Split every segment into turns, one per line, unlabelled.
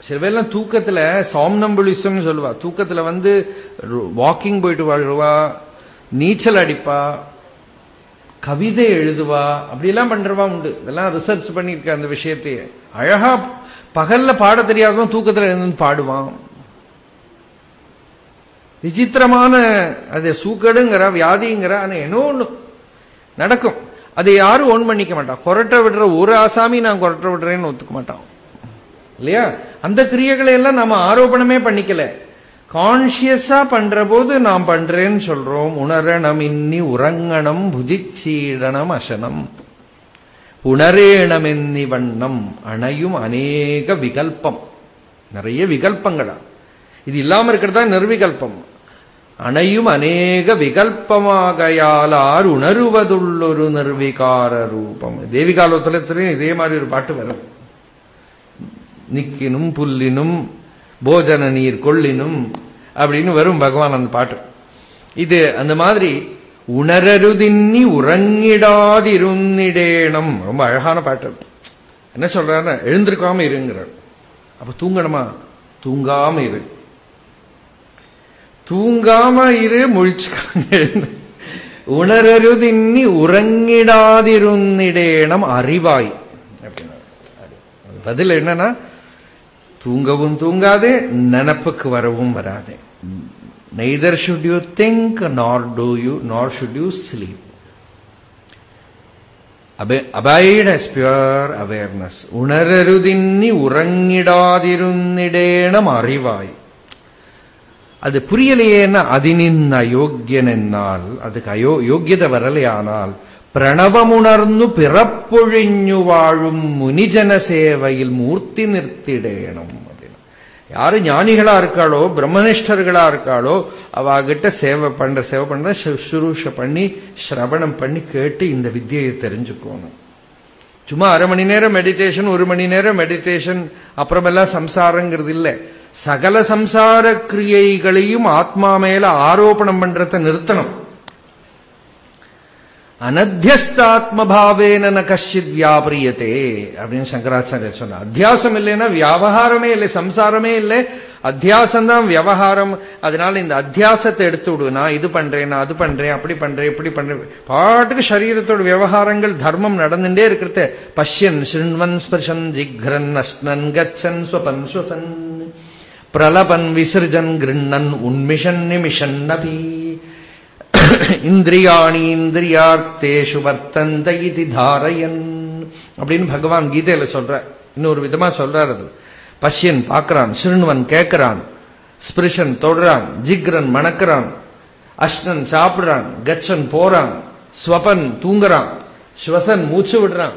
சில பேர்லாம் தூக்கத்துல சாம்னம்புலிசம் சொல்லுவா. தூக்கத்துல வந்து வாக்கிங் போயிட்டு வாழ்வா நீச்சல் அடிப்பா கவிதை எழுதுவா அப்படிலாம் பண்றவா உண்டு. இதெல்லாம் ரிசர்ச் பண்ணிருக்க அந்த விஷயத்தையே. அழகா பகல்ல பாட தெரியாதவன் தூக்கத்துல எழுந்து பாடுவான். விசித்திரமான அது சூக்கடுங்கிற வியாதிங்கிற ஆனா என்ன ஒண்ணு நடக்கும். அதை யாரும் ஒன் பண்ணிக்க மாட்டான் கொரட்டை விடுற ஒரு ஆசாமி நான் கொரட்டை விடுறேன்னு ஒத்துக்க மாட்டான். இல்லையா? அந்த கிரியைகளை எல்லாம் நாம ஆரோபணமே பண்ணிக்கல. கான்சியஸா பண்ற போது நாம் பண்றேன்னு சொல்றோம். உணரணம் இன்னி உறங்கணம் புதிச்சீடனம் அசனம். உணரேணமென்னி வண்ணம் அணையும் அநேக விகல்பம். நிறைய விகல்பங்களா? இது இல்லாம இருக்கிறதா நிர்விகல்பம்? அணையும் அநேக விகல்பமாகையாலார் உணருவதுள்ளொரு நிர்விகார ரூபம். தேவிகாலோத்தலத்திலையும் இதே மாதிரி ஒரு பாட்டு வரும். நிக்கினும் புல்லினும் போஜன நீர் கொள்ளினும் அப்படின்னு வரும் பகவான் அந்த பாட்டு. இது அந்த மாதிரி உணரருதின்னி உறங்கிடாதிருந்திடேனம். ரொம்ப அழகான பாட்டு என்ன சொல்றாரு எழுந்திருக்காம இருங்கிறார். அப்ப தூங்கணுமா? தூங்காம இரு. தூங்காம இரு முழிச்சுக்காங்க உணரருதின்னி உறங்கிடாதிருந்திடேனம் அறிவாய். அப்படின்னா பதில் என்னன்னா தூங்கவும் தூங்காதே நினப்புக்கு வரவும் வராதே. Neither should you think nor do you nor should you sleep abide as pure awareness. உணரருதின்னி உறங்கிடாதிருந்திடேனம் அறிவாய் அது புரியலையேன்னா அதினின் அயோக்கியன் என்னால் அதுக்கு அயோ யோக்கியதை வரலையானால் പ്രണവമുണർന്നു പിറപ്പൊഴിഞ്ഞു വാഴും മുനിജന சேவையில் மூர்த்தி நிறுத்திடேனும் அப்படின்னு யாரு ஞானிகளா இருக்காளோ பிரம்மனிஷ்டர்களா இருக்காளோ அவாகிட்ட சேவை பண்ற சேவை பண்ற சுரூஷ பண்ணி சிரவணம் பண்ணி கேட்டு இந்த வித்தியை தெரிஞ்சுக்கணும் சும்மா அரை மணி நேரம் மெடிடேஷன் ஒரு மணி நேரம் மெடிடேஷன் அப்புறமெல்லாம் சம்சாரங்கிறது இல்லை சகல சம்சார கிரியைகளையும் ஆத்மா மேல ஆரோபணம் பண்றத நிறுத்தணும் அனத்தியஸ்தாத்மபாவேன ந கஷ்டித் வியாபரியத்தே அப்படின்னு சங்கராச்சாரியர் சொன்னார். அத்தியாசம் இல்லைன்னா வியாபகாரமே இல்லை சம்சாரமே இல்லை. அத்தியாசம் தான் விவகாரம் அதனால இந்த அத்தியாசத்தை எடுத்து விடு. நான் இது பண்றேன் நான் அது பண்றேன் அப்படி பண்றேன் இப்படி பண்றேன். பாட்டுக்கு சரீரத்தோட விவகாரங்கள் தர்மம் நடந்துட்டே இருக்கிறத. பஷ்யன் சிருண்வன் ஸ்பர்ஷன் ஜிக்ரன் அஸ்னன் கச்சன் ஸ்வபன் ஸ்வசன். பிரலபன் விசிருஜன் கிருண்ணன் உன்மிஷன் நிமிஷன் நபீ. இந்திரியாணி இந்திரியார்த்தேஷு வர்த்தந்த இது தாரயன். அப்படின்னு பகவான் கீதையில சொல்ற இன்னொரு விதமா சொல்றார் அது. பஷ்யன் பார்க்கறான் சிறுவன் கேட்கிறான் ஸ்பிரிஷன் தொடுறான் ஜிக்ரன் மணக்கிறான் அஷ்ணன் சாப்பிடுறான் கச்சன் போறான் ஸ்வபன் தூங்குறான் ஸ்வசன் மூச்சு விடுறான்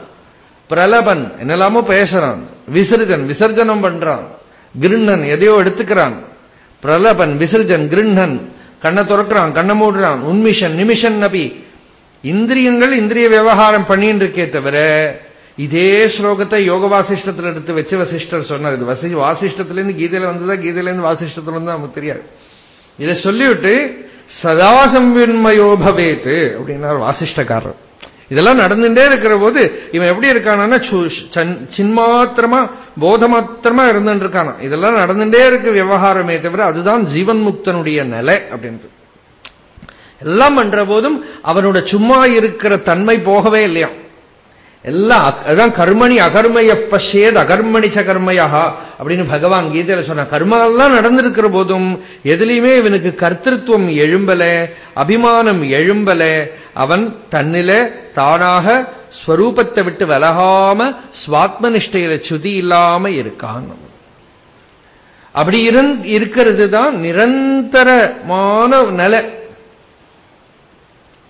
பிரலபன் என்னெல்லாமோ பேசுறான் விசர்ஜன் விசர்ஜனம் பண்றான் கிருண்ணன் எதையோ எடுத்துக்கிறான் பிரலபன் விசர்ஜன் கிருண்ணன் கண்ணை துறக்கிறான் கண்ணை மூடுறான். உன்மிஷன் நிமிஷன் அபி இந்திரியங்கள் இந்திரிய விவகாரம் பண்ணின்னு இருக்கே தவிர இதே ஸ்லோகத்தை யோக வாசிஷ்டத்தில் எடுத்து வச்சு வசிஷ்டர் சொன்னார். இது வசி வாசிஷ்டத்திலேருந்து கீதையில வந்ததா கீதையிலேருந்து வாசிஷ்டத்துல வந்து நமக்கு தெரியாது. இதை சொல்லிவிட்டு சதா சம்வின்மயோ பவேத்து அப்படின்னார் வாசிஷ்டக்காரர். இதெல்லாம் நடந்துட்டே இருக்கிற போது இவன் எப்படி இருக்கானா சின்மாத்திரமா போதமாத்திரமா இருந்துட்டு இருக்கானா இதெல்லாம் நடந்துட்டே இருக்கு விவகாரமே தவிர அதுதான் ஜீவன் முக்தனுடைய நிலை அப்படின்ட்டு எல்லாம் பண்ற போதும் அவனோட சும்மா இருக்கிற தன்மை போகவே இல்லையா எல்லாம் அதான் கர்மணி அகர்மய பஷேத் அகர்மணி ச கர்மயா அப்படின்னு பகவான் கீதையில சொன்ன கர்மாலாம் நடந்திருக்கிற போதும் எதுலையுமே இவனுக்கு கர்த்தத்துவம் எழும்பல அபிமானம் எழும்பல. அவன் தன்னில தானாக ஸ்வரூபத்தை விட்டு விலகாம ஸ்வாத்மனிஷ்டையில சுதி இல்லாம இருக்கான். அப்படி இருக்கிறது தான் நிரந்தரமான நிலை.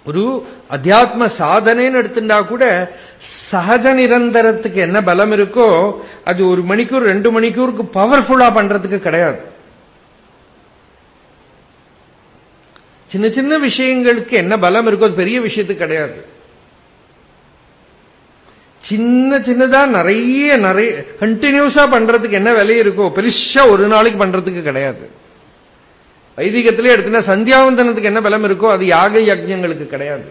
ஒரு அத்தியாத்ம சாதனைன்னு எடுத்துட்டா கூட சகஜ நிரந்தரத்துக்கு என்ன பலம் இருக்கோ அது ஒரு மணிக்கூர் ரெண்டு மணிக்கூருக்கு பவர்ஃபுல்லா பண்றதுக்கு கிடையாது. சின்ன சின்ன விஷயங்களுக்கு என்ன பலம் இருக்கோ அது பெரிய விஷயத்துக்கு கிடையாது. சின்ன சின்னதா நிறைய நிறைய கண்டினியூஸா பண்றதுக்கு என்ன விலை இருக்கோ பெருசா ஒரு நாளைக்கு பண்றதுக்கு கிடையாது. வைதிகத்திலே எடுத்துனா சந்தியாவந்தனத்துக்கு என்ன பலம் இருக்கோ அது யாக யஜ்யங்களுக்கு கிடையாது.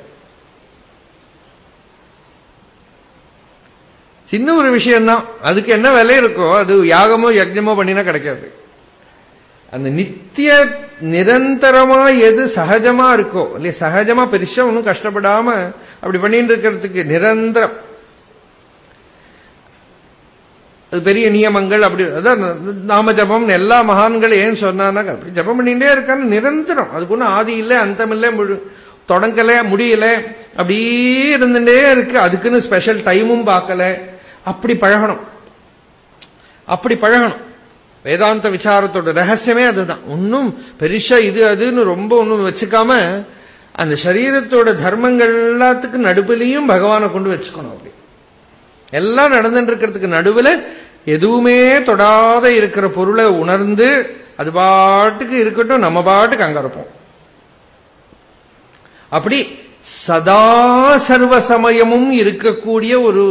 சின்ன ஒரு விஷயம்தான். அதுக்கு என்ன விலை இருக்கோ அது யாகமோ யஜ்யமோ பண்ணினா கிடைக்காது. அந்த நித்திய நிரந்தரமா எது சகஜமா இருக்கோ இல்லையா சகஜமா பெருசா ஒன்றும் கஷ்டப்படாம அப்படி பண்ணிட்டு இருக்கிறதுக்கு நிரந்தரம். அது பெரிய நியமங்கள் அப்படி அதான் நாம ஜபம் எல்லா மகான்கள் ஏன் சொன்னாங்க அப்படி ஜபம் பண்ணிகிட்டே இருக்கான்னு நிரந்தரம். அதுக்கு ஒன்றும் ஆதி இல்லை அந்தம் இல்லை முழு தொடங்கல முடியல அப்படியே இருந்துட்டே இருக்கு. அதுக்குன்னு ஸ்பெஷல் டைமும் பார்க்கல. அப்படி பழகணும். அப்படி பழகணும். வேதாந்த விசாரத்தோட ரகசியமே அதுதான். ஒன்னும் பெருசா இது அதுன்னு ரொம்ப ஒன்றும் வச்சுக்காம அந்த சரீரத்தோட தர்மங்கள் எல்லாத்துக்கும் நடுப்புலையும் பகவானை கொண்டு வச்சுக்கணும் அப்படி. எல்லாம் நடந்துட்டு இருக்கிறதுக்கு நடுவுல எதுவுமே தொடாத இருக்கிற பொருளை உணர்ந்து அது பாட்டுக்கு இருக்கட்டும் நம்ம பாட்டுக்கு அங்க இருப்போம். அப்படி சதா சர்வ சமயமும் இருக்கக்கூடிய ஒரு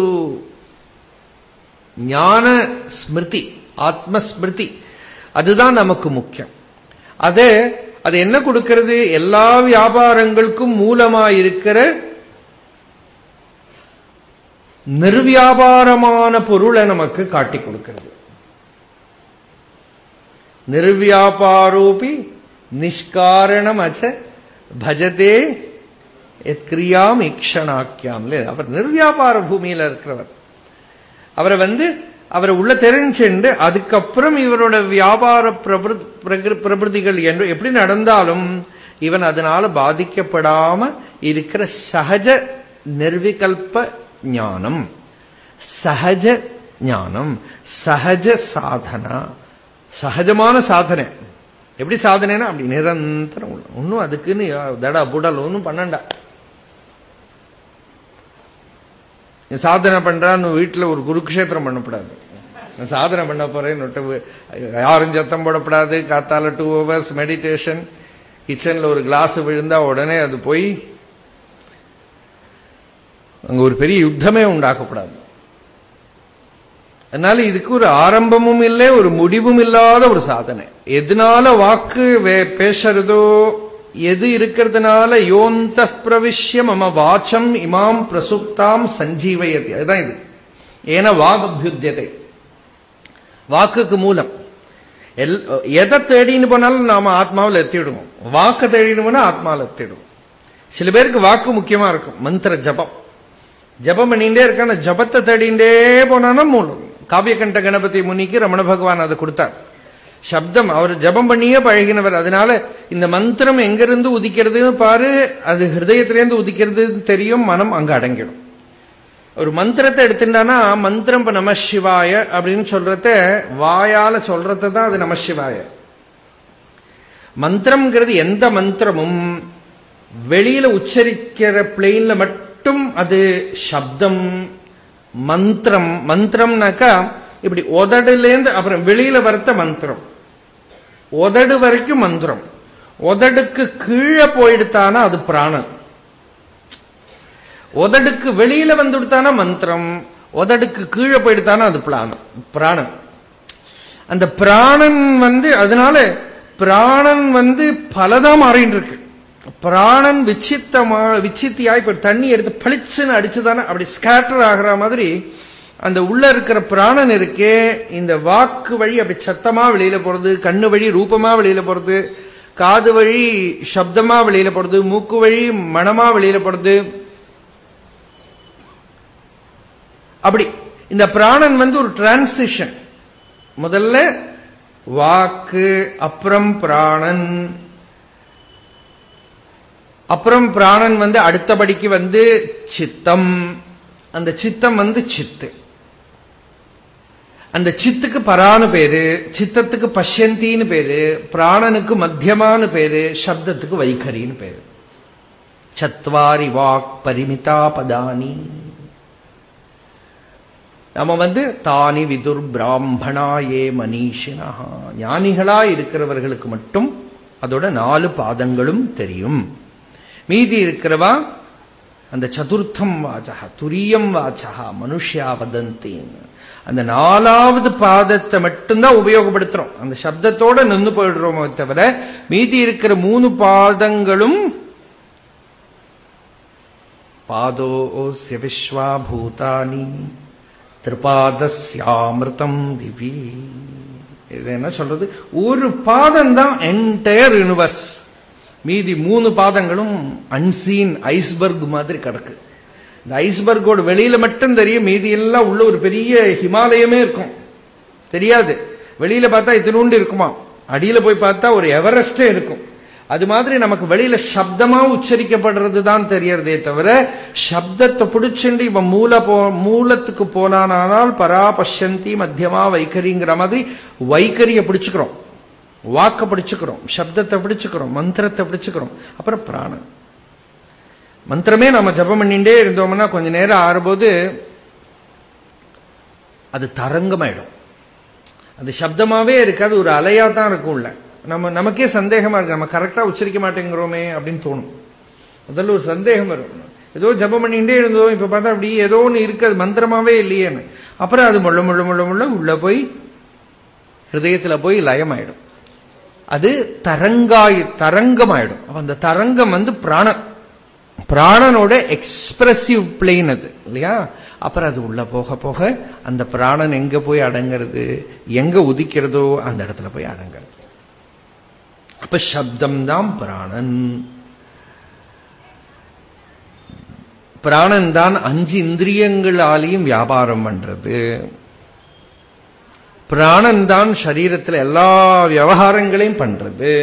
ஞான ஸ்மிருதி ஆத்மஸ்மிருதி அதுதான் நமக்கு முக்கியம். அது அது என்ன கொடுக்கிறது? எல்லா வியாபாரங்களுக்கும் மூலமா இருக்கிற நிர்வியாபாரமான பொருளை நமக்கு காட்டி கொடுக்கிறது. நிர்வியாபாரோபி நிஷ்காரணம் அச்ச பஜதே கிரியாம் இக்ஷனாக்கியாம். அவர் நிர்வியாபார பூமியில இருக்கிறவர். அவரை வந்து அவரை உள்ள தெரிஞ்சுண்டு அதுக்கப்புறம் இவரோட வியாபார பிரபிருதிகள் என்று எப்படி நடந்தாலும் இவன் அதனால பாதிக்கப்படாம இருக்கிற சகஜ நிர்விகல்ப ஞானம் சகஜ ஞானம் சகஜ சாதனா சகஜமான சாதனை எப்படி சாதனைனா அப்படி நிரந்தரம் ஒன்னும் அதுக்குன்னு தடா புடல் ஒன்னும் பண்ணண்டா. சாதனை பண்றான்னு வீட்டுல ஒரு குருக்ஷேத்திரம் பண்ணப்படாது. சாதனை பண்ண போறேன் யாரும் சத்தம் போடப்படாது காத்தால டூ ஹவர்ஸ் மெடிடேஷன் கிச்சன்ல ஒரு கிளாஸ் விழுந்தா உடனே அது போய் அங்க ஒரு பெரிய யுத்தமே உண்டாக்கக்கூடாது. அதனால இதுக்கு ஒரு ஆரம்பமும் இல்லை ஒரு முடிவும் இல்லாத ஒரு சாதனை. எதனால வாக்கு பேசுறதோ எது இருக்கிறதுனால யோந்த பிரவிஷ்ய மம வாச்சம் இமாம் பிரசுப்தாம் சஞ்சீவயதி. அதுதான் இது. ஏன வாக்பியுத்தியதை வாக்குக்கு மூலம். எல் எதை தேடின்னு போனாலும் நாம ஆத்மாவில் எத்திடுவோம். வாக்கு தேடின்னு போனா ஆத்மாவில் எத்திடுவோம். சில பேருக்கு வாக்கு முக்கியமா இருக்கும். மந்திர ஜபம். ஜபம் பண்ணிட்டே இருக்கான ஜபத்தை தேடிண்டே போனானா மூலம். காவியகண்ட கணபதி முனிக்கு ரமண பகவான் அதை கொடுத்தார். சப்தம் அவர் ஜபம் பண்ணியே பழகினவர். அதனால இந்த மந்திரம் எங்கிருந்து உதிக்கிறதுன்னு பாரு அது ஹிருதயத்திலேருந்து உதிக்கிறது தெரியும் மனம் அங்க அடங்கிடும். ஒரு மந்திரத்தை எடுத்துட்டானா மந்திரம் இப்ப நமசிவாய அப்படின்னு சொல்றத வாயால சொல்றது தான் அது நமசிவாய மந்திரம்ங்கிறது எந்த மந்திரமும் வெளியில உச்சரிக்கிற பிளெயின்ல மட்டும் அது சப்தம் மந்திரம். மந்திரம்னாக்கா இப்படி உதடுலேருந்து அப்புறம் வெளியில வரத்த மந்திரம். உதடு வரைக்கும் மந்திரம். உதடுக்கு கீழே போயிடுத்தானா அது பிராணம் உதடுக்கு வெளியில வந்துடுத்தானா மந்திரம். உதடுக்கு கீழே போயிடுத்தானா அது பிராணம் பிராணம் அந்த பிராணன் வந்து அதனால பிராணன் வந்து பலதான் மாறிட்டு இருக்கு பிராணன் விச்சித்தமா விச்சித்தியா இப்ப தண்ணி எடுத்து பளிச்சுன்னு அடிச்சுதானே அப்படி ஸ்கேட்டர் ஆகிற மாதிரி அந்த உள்ள இருக்கிற பிராணன் இருக்கே இந்த வாக்கு வழி அப்படி சத்தமா வெளியில போறது கண்ணு வழி ரூபமா வெளியில போறது காது வழி சப்தமா வெளியில போறது மூக்கு வழி மனமா வெளியில போறது. அப்படி இந்த பிராணன் வந்து ஒரு டிரான்சிஷன் முதல்ல வாக்கு அப்புறம் பிராணன். அப்புறம் பிராணன் வந்து அடுத்தபடிக்கு வந்து சித்தம். அந்த சித்தம் வந்து சித்து. அந்த சித்துக்கு பரானு பேரு சித்தத்துக்கு பஷ்யந்தின்னு பேரு பிராணனுக்கு மத்தியமானு பேரு சப்தத்துக்கு வைகரின்னு பேரு. சத்வாரி வாக் பரிமிதா பதானி. நம்ம வந்து தானி விதுர் பிராமணா ஏ மனிஷினா. ஞானிகளா இருக்கிறவர்களுக்கு மட்டும் அதோட நாலு பாதங்களும் தெரியும். மீதி இருக்கிறவா? அந்த சதுர்த்தம் வாச்சா துரியம் வாச்சா மனுஷியா வதந்தின்னு அந்த நாலாவது பாதத்தை மட்டும்தான் உபயோகப்படுத்துறோம். அந்த சப்தத்தோட நின்று போயிடுறோமோ தவிர மீதி இருக்கிற மூணு பாதங்களும் பாதோஸ்ய விஸ்வா பூதானி திரிபாதஸ்யாமிருதம் திவி. இது என்ன சொல்றது? ஒரு பாதம் தான் என்டையர் யூனிவர்ஸ் மீதி மூணு பாதங்களும் அன்சீன் ஐஸ்பர்க் மாதிரி கிடக்கு. இந்த ஐஸ்பர்கோட வெளியில மட்டும் தெரியும் மீதி எல்லாம் உள்ள ஒரு பெரிய ஹிமாலயமே இருக்கும். தெரியாது. வெளியில பார்த்தா இத்தினூண்டு இருக்குமா? அடியில போய் பார்த்தா ஒரு எவரெஸ்டே இருக்கும். அது மாதிரி நமக்கு வெளியில சப்தமா உச்சரிக்கப்படுறது தான் தெரியறதே தவிர சப்தத்தை பிடிச்சுண்டு இவன் மூல போ மூலத்துக்கு போனானால் பராபஷந்தி மத்தியமா வைக்கரிங்கிற மாதிரி வைக்கரிய பிடிச்சுக்கிறோம். வாக்க பிடிச்சுக்கிறோம் சப்தத்தை பிடிச்சுக்கிறோம் மந்திரத்தை பிடிச்சுக்கிறோம். அப்புறம் பிராணம். மந்திரமே நம்ம ஜபம் பண்ணிட்டே இருந்தோம்னா கொஞ்ச நேரம் ஆறும்போது அது தரங்கமாயிடும். அது சப்தமாவே இருக்காது ஒரு அலையா தான் இருக்கும்ல நம்ம நமக்கே சந்தேகமா இருக்கு நம்ம கரெக்டா உச்சரிக்க மாட்டேங்கிறோமே அப்படின்னு தோணும். முதல்ல ஒரு சந்தேகம் வரும். ஏதோ ஜபம் பண்ணிட்டே இருந்தோம் இப்ப பார்த்தா அப்படி ஏதோ ஒன்று இருக்கு அது மந்திரமாவே இல்லையேன்னு. அப்புறம் அது முள்ள முள்ள முள்ள முள்ள உள்ள போய் ஹிருதயத்துல போய் லயமாயிடும். அது தரங்காய் தரங்கமாயிடும். அப்ப அந்த தரங்கம் வந்து பிராணன். பிராணனோட எக்ஸ்பிரசிவ் பிளேன் அது இல்லையா? அப்புறம் அது உள்ள போக போக அந்த பிராணன் எங்க போய் அடங்கிறது எங்க உதிக்கிறதோ அந்த இடத்துல போய் அடங்கிறது. அப்ப சப்தம் தான் பிராணன். பிராணன் தான் அஞ்சு இந்திரியங்களாலையும் வியாபாரம் பண்றது. பிராணன் தான் சரீரத்தில் எல்லா விவகாரங்களையும் பண்றது.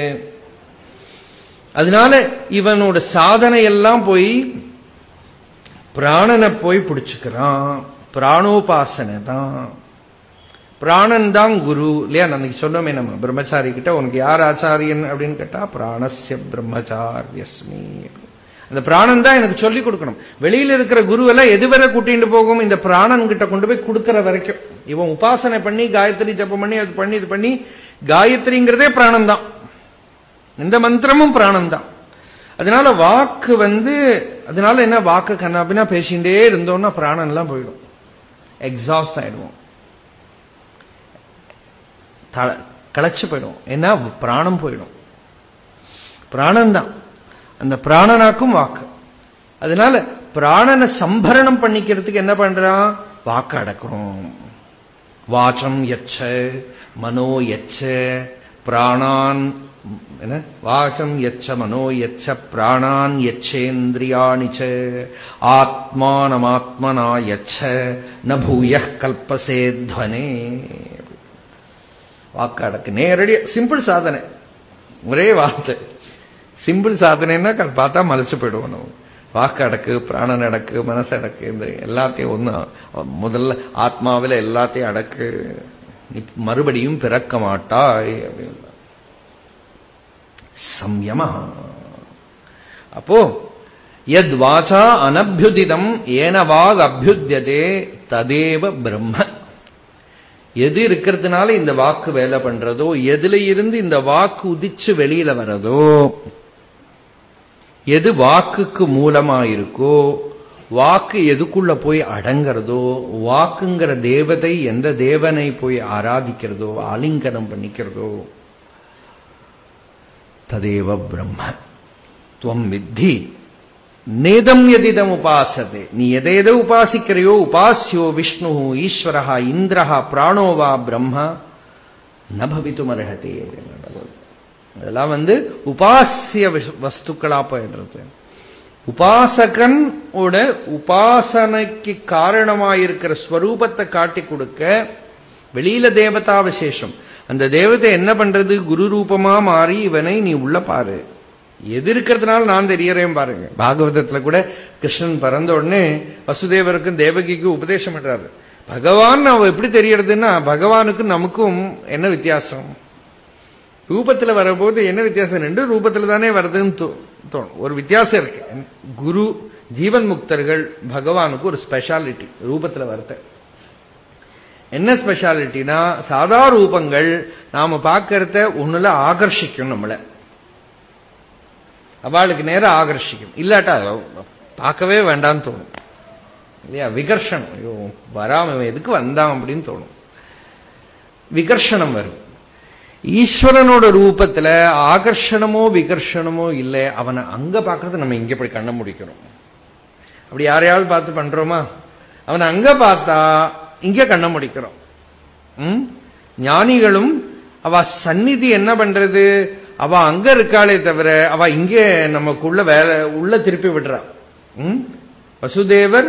அதனால இவனோட சாதனை எல்லாம் போய் பிராணனை போய் பிடிச்சுக்கிறான். பிராணோபாசனை தான் பிராணன் தான் குரு. இல்லையா? அன்னைக்கு சொன்னோமே நம்ம பிரம்மச்சாரி கிட்ட உனக்கு யார் ஆச்சாரியன்? அப்படின்னு கேட்டா பிராணசிய பிரம்மச்சாரியஸ்மி. அந்த பிராணன் தான் எனக்கு சொல்லிக் கொடுக்கணும். வெளியில இருக்கிற குருவெல்லாம் எதுவரை கூட்டிட்டு போகும்? இந்த பிராணன் கிட்ட கொண்டு போய் கொடுக்கற வரைக்கும். இவன் உபாசனை பண்ணி காயத்ரி ஜப்பம் பண்ணி அது பண்ணி இது பண்ணி காயத்ரிங்கிறதே பிராணம் தான் இந்த மந்திரமும் பிராணம் தான் அதனால வாக்கு வந்து அதனால என்ன வாக்கு கண்ணாபின்னா பேசிகிட்டே இருந்தோம்னா பிராணம் எல்லாம் போயிடும். எக்ஸாஸ்ட் ஆயிடுவோம். களைச்சு போயிடும். ஏன்னா பிராணம் போயிடும். பிராணம் தான் அந்த பிராணனாக்கும் வாக்கு. அதனால பிராணனை சம்பரணம் பண்ணிக்கிறதுக்கு என்ன பண்றான்? வாக்கு அடக்கிறோம். வாசம் எச்ச மனோ எச்ச பிராணான் என்ன? வாசம் எச்ச மனோ எச்ச பிராணான் எச்சேந்திரியாணிச்ச ஆத்மானமாத்மனா எச்ச ந பூய கல்பசே துவனே நேரடி சிம்பிள் சாதனை. ஒரே வார்த்தை. சிம்பிள் சாதனைன்னா பார்த்தா மலைச்சு போயிடுவோம் நம்ம. வாக்கு அடக்கு பிராணன் அடக்கு மனசு அடக்கு இந்த எல்லாத்தையும் ஒன்று முதல்ல ஆத்மாவில் எல்லாத்தையும் அடக்கு. மறுபடியும் பிறக்க மாட்டாய் அப்படின்னு சம்யமா? அப்போ எத் வாச்சா அனபியுதிதம் ஏன வாக் அபியுத்தியதே ததேவ பிரம்ம. எது இருக்கிறதுனால இந்த வாக்கு வேலை பண்றதோ எதுல இருந்து இந்த வாக்கு உதிச்சு வெளியில வர்றதோ எது வாக்குக்கு மூலமா இருக்கோ வாக்கு எதுக்குள்ள போய் அடங்கிறதோ வாக்குங்கிற தேவதை எந்த தேவனை போய் ஆராதிக்கிறதோ ஆலிங்கனம் பண்ணிக்கிறதோ ததேவ பிரம்ம. துவம் வித்தி. நேதம் எதிதம் உபாசதே. நீ எதை எதை உபாசிக்கிறையோ உபாசியோ விஷ்ணு ஈஸ்வரா இந்திரஹா பிராணோவா பிரம்ம ந பவித்தும் அர்ஹதே அதெல்லாம் வந்து உபாசிய வஸ்துக்களா போயிடுறது உபாசகன் உபாசனைக்கு காரணமாயிருக்கிற ஸ்வரூபத்தை காட்டி கொடுக்க வெளியில தேவதா விசேஷம் அந்த தேவதை என்ன பண்றது? குரு ரூபமா மாறி இவனை நீ உள்ள பாரு. எது இருக்கிறதுனால நான் தெரியறேன் பாருங்க. பாகவதத்துல கூட கிருஷ்ணன் பிறந்த உடனே வசுதேவருக்கும் தேவகிக்கும் உபதேசம் பண்றாரு. பகவான் அவ எப்படி தெரியறதுன்னா பகவானுக்கும் நமக்கும் என்ன வித்தியாசம்? ரூபத்துல வரும்போது என்ன வித்தியாசம் ரெண்டு ரூபத்துல தானே வருதுன்னு தோணும். ஒரு வித்தியாசம் இருக்கு. குரு ஜீவன் முக்தர்கள் பகவானுக்கு ஒரு ஸ்பெஷாலிட்டி ரூபத்துல வருத்த என்ன ஸ்பெஷாலிட்டினா சாதா ரூபங்கள் நாம பார்க்கறத ஒண்ணுல ஆகர்ஷிக்கும் நம்மள. அவளுக்கு நேரம் ஆகர்ஷிக்கும். இல்லாட்டா பார்க்கவே வேண்டாம்னு தோணும். இல்லையா? விகர்ஷனம். ஐயோ வராம எதுக்கு வந்தான் அப்படின்னு தோணும். விகர்ஷனம் வரும். ஈஸ்வரனோட ரூபத்துல ஆகர்ஷணமோ விகர்ஷணமோ இல்லை. அவனை அங்க பாக்குறது நம்ம இங்க போய் கண்ண முடிக்கிறோம் அப்படி யாரையாவது பார்த்து பண்றோமா? அவனை அங்க பார்த்தா இங்க கண்ண முடிக்கிறோம். ம்? ஞானிகளும் அவ சந்நிதி என்ன பண்றது? அவ அங்க இருக்காளே தவிர அவ இங்க நமக்குள்ள வேலை உள்ள திருப்பி விடுறா. ம்? வசுதேவர்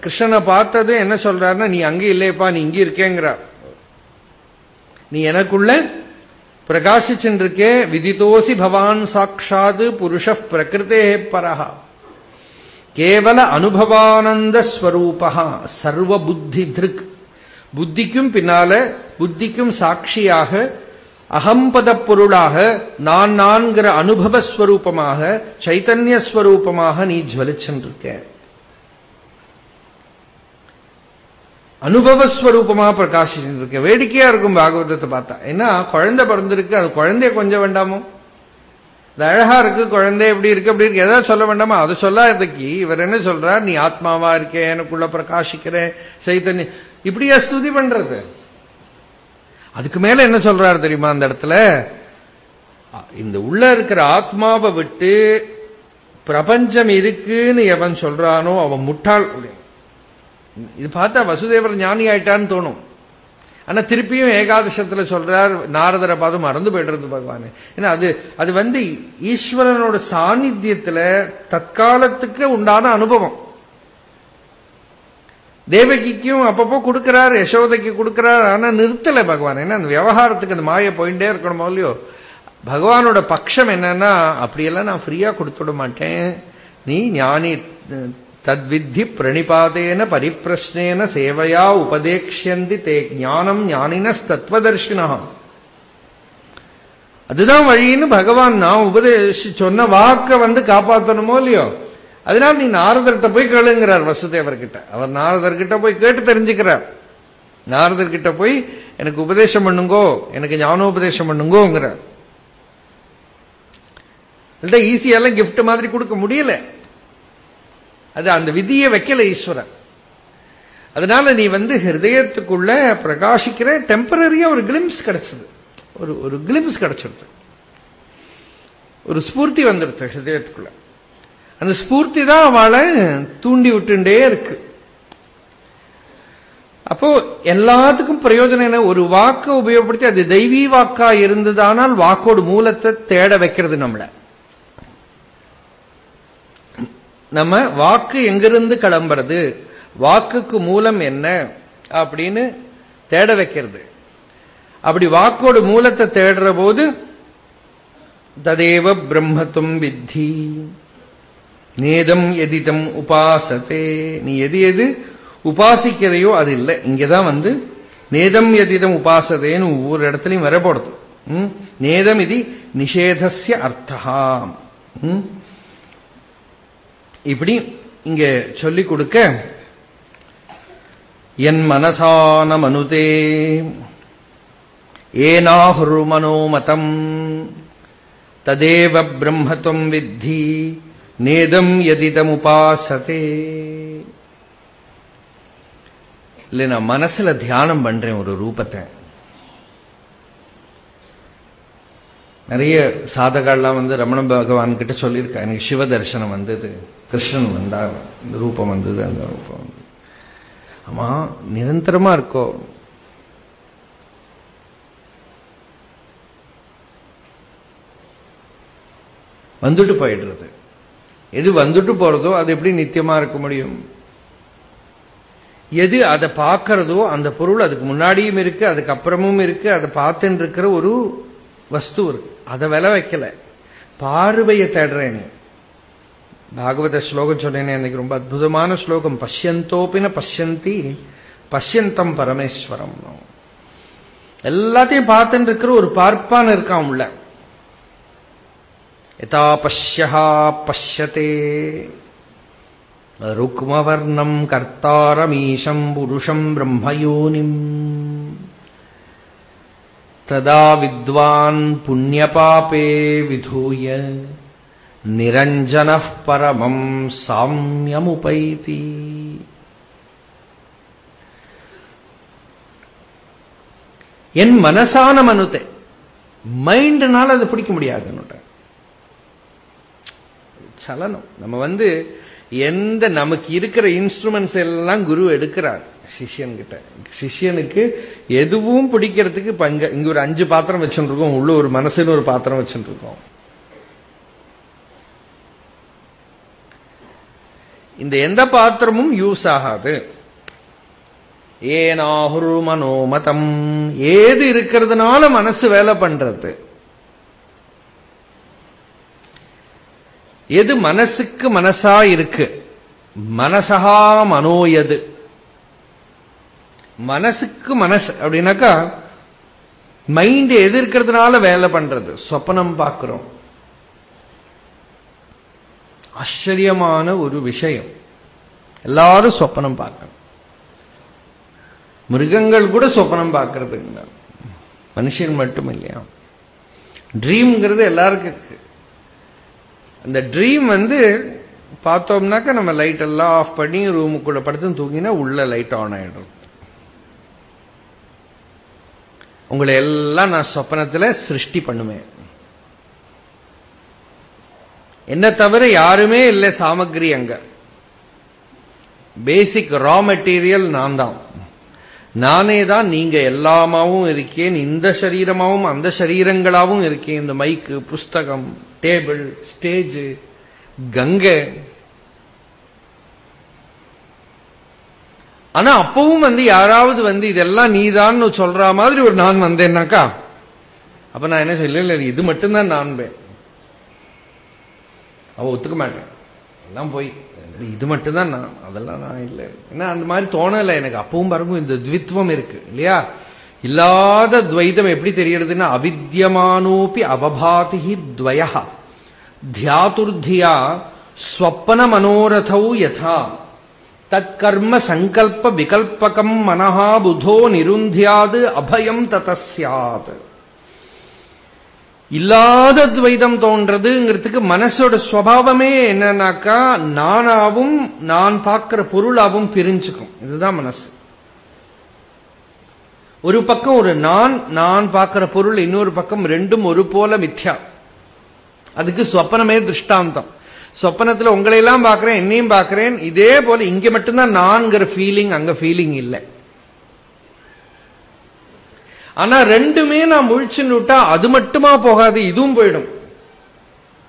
கிருஷ்ணனை பார்த்ததும் என்ன சொல்றாருன்னா நீ அங்க இல்லையப்பா நீ இங்க இருக்கேங்கிறார். நீ எனக்குள்ள பிரகாசிச்சுருக்கே விதிதோசி பவான் சாட்சாது புருஷ பிரகிருதே பரஹா. கேவல அனுபவானந்த ஸ்வரூபா சர்வ புத்தி திருக். புத்திக்கும் பின்னால புத்திக்கும் சாட்சியாக அகம்பத பொருளாக நான் நான்கிற அனுபவஸ்வரூபமாக சைத்தன்யஸ்வரூபமாக நீ ஜுவலிச்சுருக்க அனுபவஸ்வரூபமா பிரகாசிச்சிருக்க வேடிக்கையா இருக்கும் பாகவதத்தை பார்த்தா. ஏன்னா குழந்தை பிறந்திருக்கு அது குழந்தைய கொஞ்சம் வேண்டாமோ? இது அழகா இருக்கு குழந்தை எப்படி இருக்கு அப்படி இருக்கு. எதாவது சொல்ல வேண்டாமா? அது சொல்லாதக்கு இவர் என்ன சொல்றார்? நீ ஆத்மாவா இருக்கே எனக்குள்ள பிரகாசிக்கிறேன் சைத்தன்ய இப்படியா ஸ்துதி பண்றது? அதுக்கு மேல என்ன சொல்றாரு தெரியுமா அந்த இடத்துல? இந்த உள்ள இருக்கிற ஆத்மாவை விட்டு பிரபஞ்சம் இருக்குன்னு எவன் சொல்றானோ அவன் முட்டாள். அப்படின்னு. இது பார்த்தா வசுதேவர் ஞானி ஆயிட்டான்னு தோணும். ஆனா திருப்பியும் ஏகாதசத்துல சொல்றார் நாரதரை பார்த்து மறந்து போயிடுறது பகவான். ஏன்னா அது அது வந்து ஈஸ்வரனோட சாநித்தியத்துல தற்காலத்துக்கு உண்டான அனுபவம். தேவகிக்கும் அப்பப்போ கொடுக்கிறார் யசோதைக்கு கொடுக்கிறார் ஆனா நிறுத்தல பகவான். ஏன்னா அந்த விவகாரத்துக்கு அந்த மாய போயிட்டே இருக்கணுமோ இல்லையோ? பகவானோட பட்சம் என்னன்னா அப்படியெல்லாம் நான் ஃப்ரீயா கொடுத்துட மாட்டேன். நீ ஞானி தத்வித்தி பிரணிபாதேன பரிப்பிரஷ்னேன சேவையா உபதேக்ஷந்தி தே ஞானம் ஞானினஸ்தத்துவதர்ஷினம் அதுதான் வழின்னு பகவான் நான் உபதேசி சொன்ன வாக்க வந்து காப்பாற்றணுமோ இல்லையோ? அதனால நீ நாரதர்கிட்ட போய் கேளுங்கிறார் வசுதேவர்கிட்ட. அவர் நாரதர்கிட்ட போய் கேட்டு தெரிஞ்சுக்கிறார். நாரதர்கிட்ட போய் எனக்கு உபதேசம் பண்ணுங்கோ எனக்கு ஞானோபதேசம் பண்ணுங்கோங்கிறார். ஈஸியெல்லாம் கிஃப்ட் மாதிரி கொடுக்க முடியல. அது அந்த விதியை வைக்கல ஈஸ்வரன். அதனால நீ வந்து ஹிருதயத்துக்குள்ள பிரகாசிக்கிற டெம்பரரியா ஒரு கிளிம்ஸ் கிடைச்சது. ஒரு ஒரு கிளிம்ஸ் கிடைச்சிருது. ஒரு ஸ்பூர்த்தி வந்துடுது ஹிருதயத்துக்குள்ள. அந்த ஸ்பூர்த்தி தான் அவளை தூண்டி விட்டுண்டே இருக்கு. அப்போ எல்லாத்துக்கும் பிரயோஜனம் என்ன? ஒரு வாக்கை உபயோகப்படுத்தி அது தெய்வீ வாக்கா இருந்ததானால் வாக்கோடு மூலத்தை தேட வைக்கிறது நம்மளை. நம்ம வாக்கு எங்கிருந்து கிளம்புறது? வாக்குக்கு மூலம் என்ன? அப்படின்னு தேட வைக்கிறது. அப்படி வாக்கோட மூலத்தை தேடுற போது ததேவ பிரம்மத்தும் வித்தி. நேதம் எதிதம் உபாசத்தே நீ எது எது உபாசிக்கிறையோ அது இல்லை. இங்கதான் வந்து நேதம் எதிதம் உபாசதேன்னு ஒவ்வொரு இடத்துலையும் வரப்படுத்தும் நேதம் இது நிஷேதஸ்ய அர்த்தா ம்? இப்படி இங்க சொல்லிக் கொடுக்க என் மனசான மனுதே ஏனாஹுர்மனோமதம் ததேவ பிரம்மத்துவம் வித்தி நேதம் எதிதமுபாசதே இல்லை நான் மனசுல தியானம் பண்றேன் ஒரு ரூபத்தை. நிறைய சாதகெல்லாம் வந்து ரமண பகவான் கிட்ட சொல்லியிருக்கா. எனக்கு சிவ தரிசனம் வந்தது. கிருஷ்ணன் வந்தா இந்த ரூபம் வந்தது அந்த ரூபம் வந்தது. ஆமா நிரந்தரமா இருக்கோ? வந்துட்டு போயிடுறது. எது வந்துட்டு போறதோ அது எப்படி நித்தியமா இருக்க முடியும்? எது அதை பார்க்கறதோ அந்த பொருள் அதுக்கு முன்னாடியும் இருக்கு அதுக்கப்புறமும் இருக்கு அதை பார்த்துட்டு இருக்கிற ஒரு வஸ்து இருக்கு. அதை விலை வைக்கல. பார்வையை தேடுறேன் பாகவத ஸ்லோகம் சொன்னேனே அன்னைக்கு ரொம்ப அற்புதமான ஸ்லோகம். பஷ்யந்தோப்பின பஷ்யந்தி பஷ்யந்தம் பரமேஸ்வரம். எல்லாத்தையும் பார்த்துட்டு இருக்கிற ஒரு பார்ப்பான் இருக்கான் உள்ள. எதா பஷ்யா பஷ்யத்தே ருக்மவர்ணம் கர்த்தாரமீஷம் புருஷம் பிரம்மயோனிம். ததா வித்வான் புண்ணியபாபே விதூய நிரஞ்சன பரமம் சாமியமுபைதி என் மனசான மனுத்தை மைண்ட்னால அதை பிடிக்க முடியாதுன்னு சலனம். நம்ம வந்து எந்த நமக்கு இருக்கிற இன்ஸ்ட்ருமெண்ட்ஸ் எல்லாம் குரு எடுக்கிறார். சிஷ்யன் கிட்ட. சிஷ்யனுக்கு எதுவும் பிடிக்கிறதுக்கு இப்போ இங்க இங்க ஒரு அஞ்சு பாத்திரம் வச்சுருக்கோம் உள்ள ஒரு மனசுன்னு ஒரு பாத்திரம் வச்சுருக்கோம். இந்த எந்த பாத்திரமும் யூஸ் ஆகாது. ஏனாகுரு மனோமதம். ஏது இருக்கிறதுனால மனசு வேலை பண்றது? எது மனசுக்கு மனசா இருக்கு? மனசகா மனோயது. மனசுக்கு மனசு. அப்படின்னாக்கா மைண்ட் எதிர்க்கிறதுனால வேலை பண்றது. சொப்பனம் பார்க்கிறோம். ஆச்சரியமான ஒரு விஷயம். எல்லாரும் சொப்பனம் பார்க்கணும். மிருகங்கள் கூட சொப்பனம் பார்க்கறதுங்க. மனுஷன் மட்டும் இல்லையா? ட்ரீம்ங்கிறது எல்லாருக்கும் இருக்கு. அந்த ட்ரீம் வந்து பார்த்தோம்னாக்கா நம்ம லைட் எல்லாம் ஆஃப் பண்ணி ரூமுக்குள்ள படுத்து தூங்கினா உள்ள லைட் ஆன் ஆயிடுறது. உங்களை எல்லாம் நான் சொப்பனத்துல சிருஷ்டி பண்ணுவேன் என்ன தவிர யாருமே இல்லை சாமகிரி அங்க. பேசிக் ரா மெட்டீரியல் நான் தான் நானே தான் நீங்க எல்லாமாவும் இருக்கேன் இந்த சரீரமாவும் அந்த சரீரங்களாவும் இருக்கேன். இந்த மைக்கு புஸ்தகம் டேபிள் ஸ்டேஜ் கங்கை. ஆனா அப்பவும் வந்து யாராவது வந்து இதெல்லாம் நீதான்னு சொல்ற மாதிரி ஒரு நான் வந்தேன்னாக்கா அப்ப நான் என்ன சொல்ல இது மட்டும்தான் நான் அவ ஒத்துக்க மாட்டேன். எல்லாம் போய் இது மட்டும்தான் நான் அதெல்லாம் நான் இல்லை. ஏன்னா அந்த மாதிரி தோணலை எனக்கு. அப்பவும் பாருங்க இந்த துவித்வம் இருக்கு இல்லையா? இல்லாத துவைதம் எப்படி தெரியறதுன்னா அவித்தியமானோப்பி அவபாதி துவய தியாதுர்தியா ஸ்வப்ன மனோரதவு யதா. தற்கர்ம சங்கல்ப விகல்பகம் மனஹா புதோ நிருந்தியாது அபயம் ததஸ்யாத். இல்லாத துவைதம் தோன்றதுங்கிறதுக்கு மனசோட சுவாவமே என்னன்னாக்கா நானாவும் நான் பார்க்கிற பொருளாவும் பிரிஞ்சுக்கும். இதுதான் மனசு. ஒரு பக்கம் ஒரு நான் நான் பார்க்கிற பொருள் இன்னொரு பக்கம் ரெண்டும் ஒரு போல மித்யா. அதுக்கு சொப்பனமே திருஷ்டாந்தம். சொப்பனத்துல உங்களையெல்லாம் பார்க்கிறேன் என்னையும் பார்க்கிறேன். இதே போல இங்க மட்டும்தான் நான்கிற ஃபீலிங் அங்க ஃபீலிங் இல்லை. ஆனா ரெண்டுமே நான் முழிச்சுன்னு விட்டா அது மட்டுமா போகாது இதுவும் போயிடும்.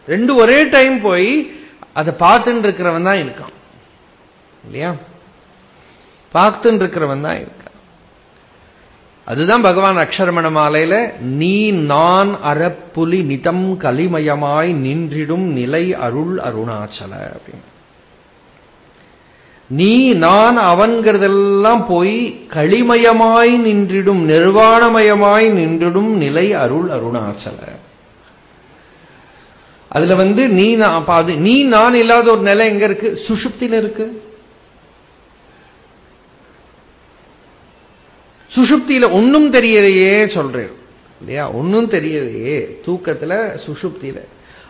ரெண்டு ஒரே டைம் போய் அதை பார்த்துட்டு இருக்கிறவன் தான் இருக்கான். இல்லையா? பார்த்துட்டு இருக்கிறவன் தான் இருக்கான். அதுதான் பகவான் அக்ஷரமண மாலையில நீ நான் அறப்புலி நிதம் கலிமயமாய் நின்றிடும் நிலை அருள் அருணாச்சல அப்படின்னு. நீ நான் அவன்கிறதெல்லாம் போய் களிமயமாய் நின்றிடும் நிர்வாணமயமாய் நின்றிடும் நிலை அருள் அருணாச்சல அதுல வந்து நீ அது நீ நான் இல்லாத ஒரு நிலை எங்க இருக்கு? சுஷுப்தில இருக்கு. சுஷுப்தியில ஒன்னும் தெரியலையே சொல்றேன். இல்லையா? ஒன்னும் தெரியலையே. தூக்கத்துல சுஷுப்தியில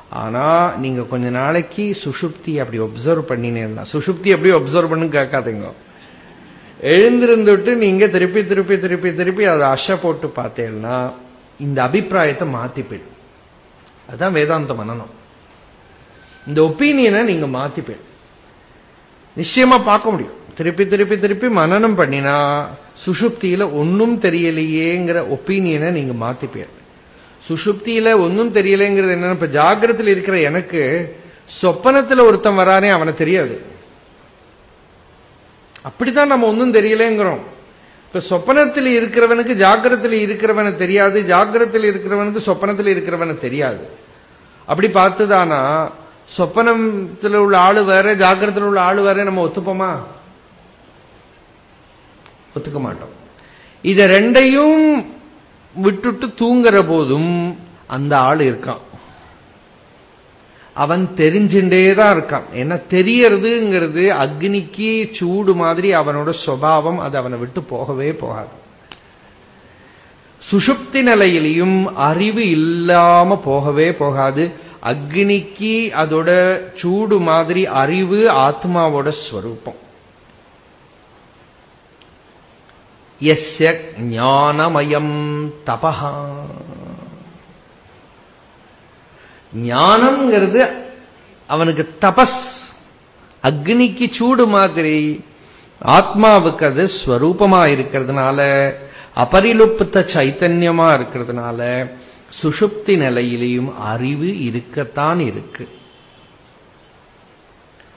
ஆனா நீங்க கொஞ்ச நாளைக்கு சுஷுப்தி அப்படி ஒப்சர்வ் பண்ணினேன்னா சுஷுப்தி எப்படி ஒப்சர்வ் பண்ணு கேட்காதீங்க. எழுந்திருந்துட்டு நீங்க திருப்பி திருப்பி திருப்பி திருப்பி அதை அஷ போட்டு பார்த்தேன்னா இந்த அபிப்பிராயத்தை மாத்திப்பிடும் அதுதான் வேதாந்த மனநம். இந்த ஒப்பீனியனை நீங்க மாத்திப்பிடும் நிச்சயமா பார்க்க முடியும். திருப்பி திருப்பி திருப்பி மனநம் பண்ணினா சுஷுப்தியில ஒன்னும் தெரியலையேங்கிற ஒப்பீனியனை நீங்க மாத்திப்பீங்க. சுஷுப்தியில ஒன்னும் தெரியலைங்கிறது என்னன்னா இப்ப ஜாகிரத்தில் இருக்கிற எனக்கு சொப்பனத்துல ஒருத்தன் வரானே அவனை தெரியாது. அப்படித்தான் நம்ம ஒன்னும் தெரியலேங்கிறோம். இப்ப சொப்பனத்தில் இருக்கிறவனுக்கு ஜாகிரத்தில் இருக்கிறவனை தெரியாது ஜாகிரத்தில் இருக்கிறவனுக்கு சொப்பனத்தில் இருக்கிறவனை தெரியாது. அப்படி பார்த்துதானா சொப்பனத்தில் உள்ள ஆளு வேற ஜாகிரத்தில் உள்ள ஆளு வேற நம்ம ஒத்துப்போமா? ஒத்துக்க மாட்டோம். இத ரெண்டையும் விட்டுட்டு தூங்குற போதும் அந்த ஆள் இருக்கான். அவன் தெரிஞ்சுட்டே தான் இருக்கான். ஏன்னா தெரியறதுங்கிறது அக்னிக்கு சூடு மாதிரி அவனோட சுவாவம் அது அவனை விட்டு போகவே போகாது. சுஷுப்தி நிலையிலையும் அறிவு இல்லாம போகவே போகாது. அக்னிக்கு அதோட சூடு மாதிரி அறிவு ஆத்மாவோட ஸ்வரூபம். எஸ்ய ஞானமயம் தபஹா. ஞானம்ங்கிறது அவனுக்கு தபஸ் அக்னிக்கு சூடு மாதிரி. ஆத்மாவுக்கு அது ஸ்வரூபமா இருக்கிறதுனால அபரிலுப்த சைத்தன்யமா இருக்கிறதுனால சுஷுப்தி நிலையிலையும் அறிவு இருக்கத்தான் இருக்கு.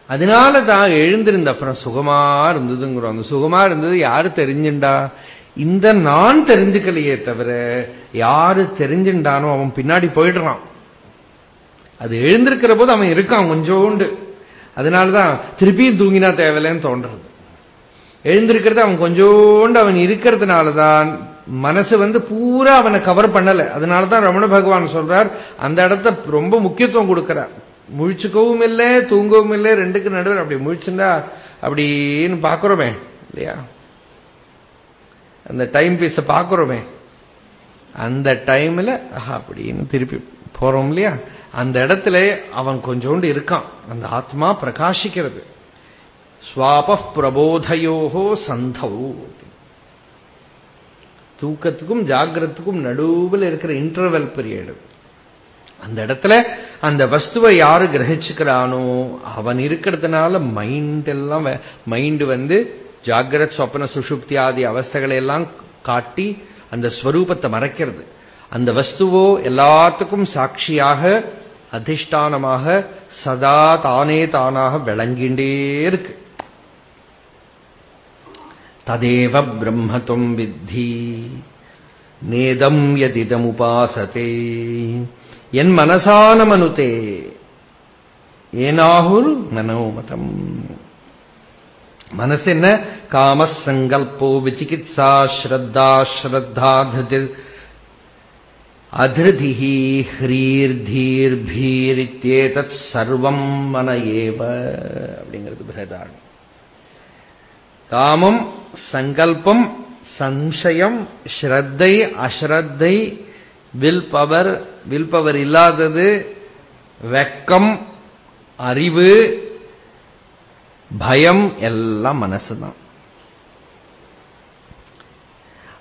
அதனால தான் எழுந்திருந்த அப்புறம் சுகமா இருந்ததுங்கிறோம். அந்த சுகமா இருந்தது யாரு தெரிஞ்சுண்டா? இந்த நான் தெரிஞ்சுக்கலையே தவிர யாரு தெரிஞ்சுண்டானோ அவன் பின்னாடி போயிடுறான். அது எழுந்திருக்கிற போது அவன் இருக்கான் கொஞ்சோண்டு. அதனாலதான் திருப்பியும் தூங்கினா தேவையில்லைன்னு தோன்றது. எழுந்திருக்கிறது அவன் கொஞ்சோண்டு அவன் இருக்கிறதுனாலதான் மனசு வந்து பூரா அவனை கவர் பண்ணல. அதனாலதான் ரமண பகவான் சொல்றார் அந்த இடத்த ரொம்ப முக்கியத்துவம் கொடுக்கிறார். முழிச்சுக்கவும் இல்லை தூங்கவும் இல்லை ரெண்டுக்கு நடுவில் அப்படி முழிச்சுண்டா அப்படின்னு பார்க்குறோமே இல்லையா? அந்த டைம் பீஸை பார்க்குறோமே. அந்த டைம்ல அப்படின்னு திருப்பி போறோம் இல்லையா? அந்த இடத்துல அவன் கொஞ்சோண்டு இருக்கான். அந்த ஆத்மா பிரகாசிக்கிறது. சுவாப பிரபோதையோகோ சந்தவு தூக்கத்துக்கும் ஜாகிரத்துக்கும் நடுவில் இருக்கிற இன்டர்வல் பீரியடு அந்த இடத்துல அந்த வஸ்துவை யாரு கிரகிச்சுக்கிறானோ அவன் இருக்கிறதுனால மைண்ட் எல்லாம் மைண்டு வந்து ஜாகிரத் சொப்பன சுஷுப்தி ஆதி அவஸ்தைகளை எல்லாம் காட்டி அந்த ஸ்வரூபத்தை மறைக்கிறது. அந்த வஸ்துவோ எல்லாத்துக்கும் சாட்சியாக அதிஷ்டானமாக சதா தானே தானாக விளங்கிண்டே இருக்கு. ததேவ பிரம்மத்துவம் வித்தி நேதம் யதிதமுபாசதே என் மனசான மனுதே ஏனாகுர் மனோமதம். மனசு என்ன? காம சங்கல்போ விசிகித்சா ஸ்ரத்தா ஸ்ரத்தா ஸ்ரத்தாதிர் அதிருதிஹி ஹ்ரீர் தீர் பீர் இத்தேதத் சர்வம் மன ஏவ. அப்படிங்கிறது பிரதானம். காமம் சங்கல்பம் சம்சயம் ஸ்ரத்தை அஸ்ரத்தை வில் பவர் வில் பவர் இல்லாதது வெக்கம் அறிவு பயம் எல்லாம் மனசுதான்.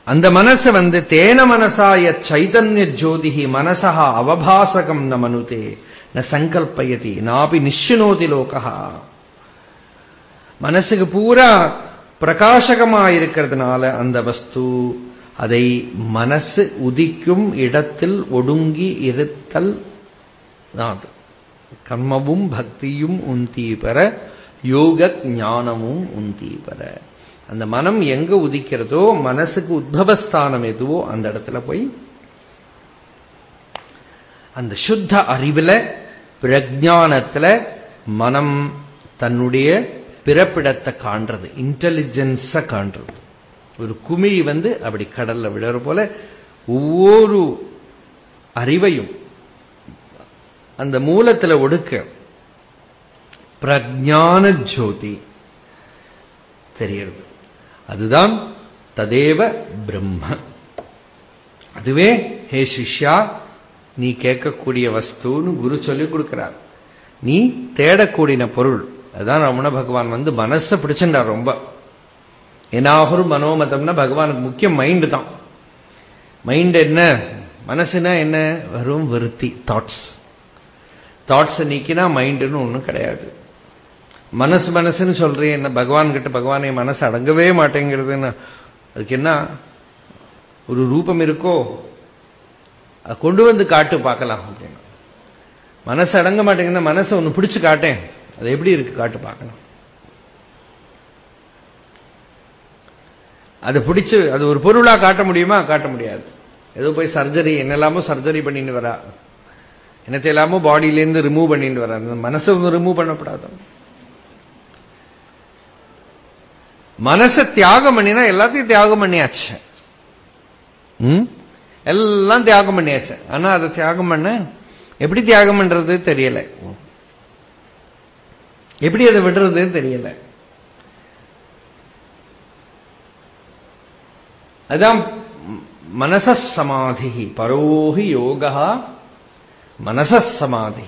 அந்த மனசு வந்து தேன மனசாய சைதன்ய ஜோதிகி மனசா அவபாசகம் ந மனுதே ந சங்கல்பயதி நாபி நிஷினோதி லோகா மனசுக்கு பூரா பிரகாசகமாயிருக்கிறதுனால அந்த வஸ்து அதை மனசு உதிக்கும் இடத்தில் ஒடுங்கி இருத்தல் தான் கர்மவும் பக்தியும் உந்தி பெற யோக ஞானமும் உந்தி பெற அந்த மனம் எங்க உதிக்கிறதோ மனசுக்கு உத்பவஸ்தானம் எதுவோ அந்த இடத்துல போய் அந்த சுத்த அறிவுல பிரஜானத்துல மனம் தன்னுடைய பிறப்பிடத்தை காண்றது இன்டெலிஜென்ஸ காண்றது. ஒரு குமிழி வந்து அப்படி கடல்ல விழற போல ஒவ்வொரு அறிவையும் அந்த மூலத்துல ஒடுக்க. பிரஜான ஜோதி. தெரியுது அதுதான் ததேவ பிரம்ம. அதுவே ஹே சிஷ்யா நீ கேட்கக்கூடிய வஸ்துன்னு குரு சொல்லி கொடுக்கிறார். நீ தேடக்கூடிய பொருள். அதுதான் ரமண பகவான் வந்து மனசை பிடிச்சிருந்தார் ரொம்ப. எனாகுர் மனோமதம்னா பகவானுக்கு முக்கியம் மைண்டு தான். மைண்ட் என்ன? மனசுனா என்ன? வெறும் விருத்தி தாட்ஸ் தாட்ஸ் நீக்கினா மைண்டுன்னு ஒன்றும் கிடையாது. மனசு மனசுன்னு சொல்றேன் என்ன பகவான் கிட்ட பகவானை மனசு அடங்கவே மாட்டேங்கிறதுன்னு. அதுக்கு என்ன? ஒரு ரூபம் இருக்கோ அதை கொண்டு வந்து காட்டு பார்க்கலாம் அப்படின்னு. மனசு அடங்க மாட்டேங்குதுன்னா மனசை ஒன்று பிடிச்சு காட்டேன். அது எப்படி இருக்கு? காட்டு பார்க்கலாம். அதை பிடிச்சு அது ஒரு பொருளா காட்ட முடியுமா? காட்ட முடியாது. ஏதோ போய் சர்ஜரி என்னெல்லாமோ சர்ஜரி பண்ணிட்டு வரா. என்னத்தை எல்லாமோ பாடியிலேருந்து ரிமூவ் பண்ணிட்டு வரா. அந்த மனசை ரிமூவ் பண்ணப்படாது. மனசை தியாகம் பண்ணினா எல்லாத்தையும் தியாகம் பண்ணியாச்சு. ம்? எல்லாம் தியாகம் பண்ணியாச்சு. ஆனா அதை தியாகம் பண்ண எப்படி தியாகம் பண்றது தெரியல. எப்படி அதை விடுறது தெரியல. அதான் மனச சமாதி பரோஹி யோகா மனச சமாதி